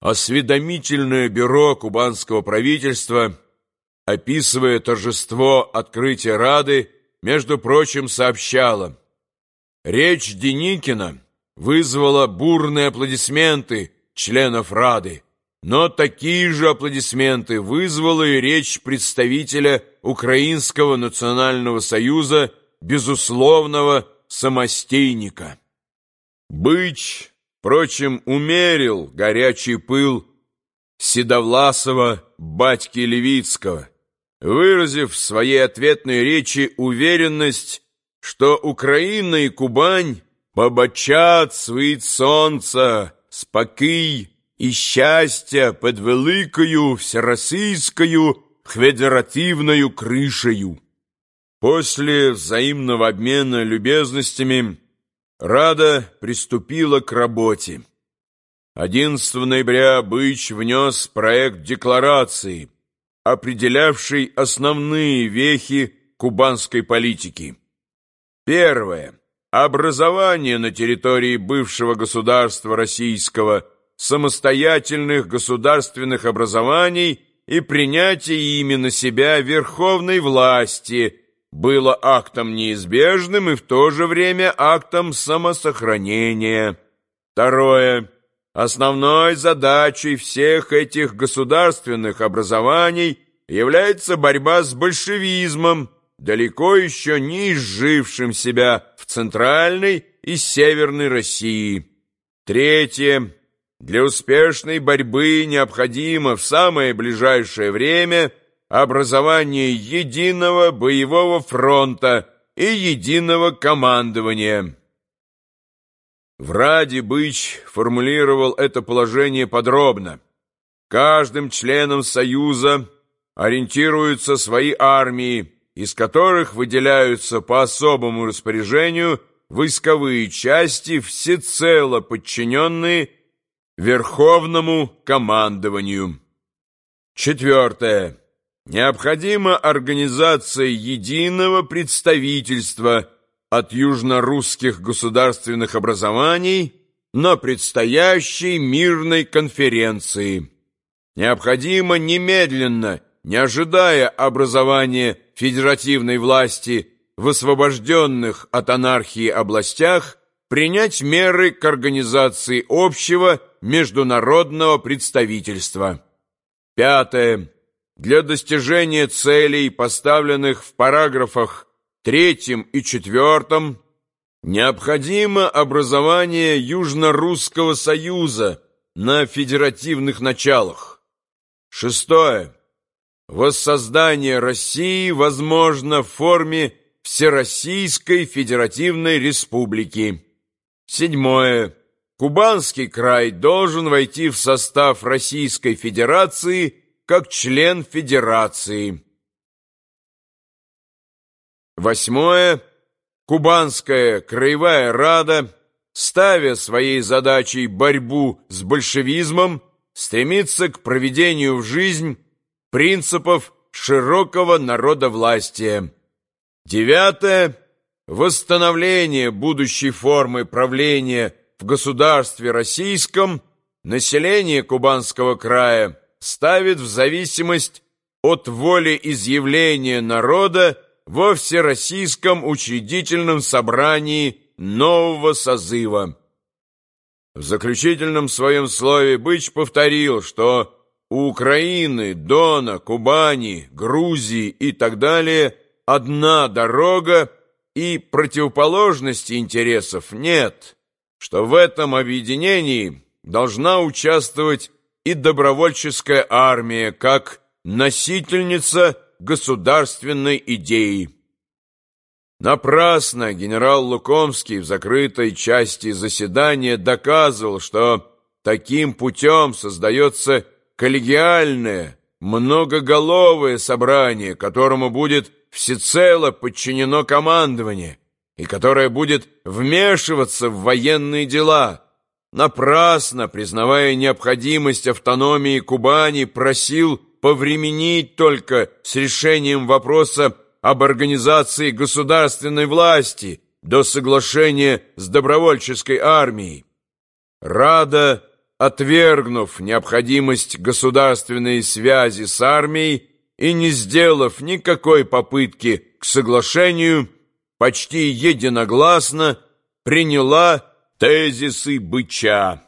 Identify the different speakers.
Speaker 1: Осведомительное бюро кубанского правительства, описывая торжество открытия Рады, между прочим, сообщало, речь Деникина вызвала бурные аплодисменты членов Рады, но такие же аплодисменты вызвала и речь представителя Украинского национального союза безусловного самостейника. Быч Впрочем, умерил горячий пыл Седовласова батьки Левицкого, выразив в своей ответной речи уверенность, что Украина и Кубань побачат свит солнца, спокій и счастья под великою всероссийскою федеративною крышею. После взаимного обмена любезностями Рада приступила к работе. 11 ноября Быч внес проект декларации, определявший основные вехи кубанской политики. Первое. Образование на территории бывшего государства российского самостоятельных государственных образований и принятие ими на себя верховной власти – было актом неизбежным и в то же время актом самосохранения. Второе. Основной задачей всех этих государственных образований является борьба с большевизмом, далеко еще не изжившим себя в Центральной и Северной России. Третье. Для успешной борьбы необходимо в самое ближайшее время – образование единого боевого фронта и единого командования. В Быч формулировал это положение подробно. Каждым членом Союза ориентируются свои армии, из которых выделяются по особому распоряжению войсковые части, всецело подчиненные Верховному командованию. Четвертое. Необходима организация единого представительства от южно-русских государственных образований на предстоящей мирной конференции. Необходимо немедленно, не ожидая образования федеративной власти в освобожденных от анархии областях, принять меры к организации общего международного представительства. Пятое для достижения целей, поставленных в параграфах 3 и 4, необходимо образование Южно-Русского Союза на федеративных началах. Шестое. Воссоздание России возможно в форме Всероссийской Федеративной Республики. Седьмое. Кубанский край должен войти в состав Российской Федерации как член Федерации. Восьмое. Кубанская краевая рада, ставя своей задачей борьбу с большевизмом, стремится к проведению в жизнь принципов широкого народовластия. Девятое. Восстановление будущей формы правления в государстве российском, население Кубанского края – ставит в зависимость от воли изъявления народа во Всероссийском учредительном собрании нового созыва. В заключительном своем слове Быч повторил, что у Украины, Дона, Кубани, Грузии и так далее одна дорога и противоположности интересов нет, что в этом объединении должна участвовать и добровольческая армия как носительница государственной идеи. Напрасно генерал Лукомский в закрытой части заседания доказывал, что таким путем создается коллегиальное, многоголовое собрание, которому будет всецело подчинено командование и которое будет вмешиваться в военные дела – напрасно, признавая необходимость автономии Кубани, просил повременить только с решением вопроса об организации государственной власти до соглашения с добровольческой армией. Рада отвергнув необходимость государственной связи с армией и не сделав никакой попытки к соглашению, почти единогласно приняла тезисы Быча.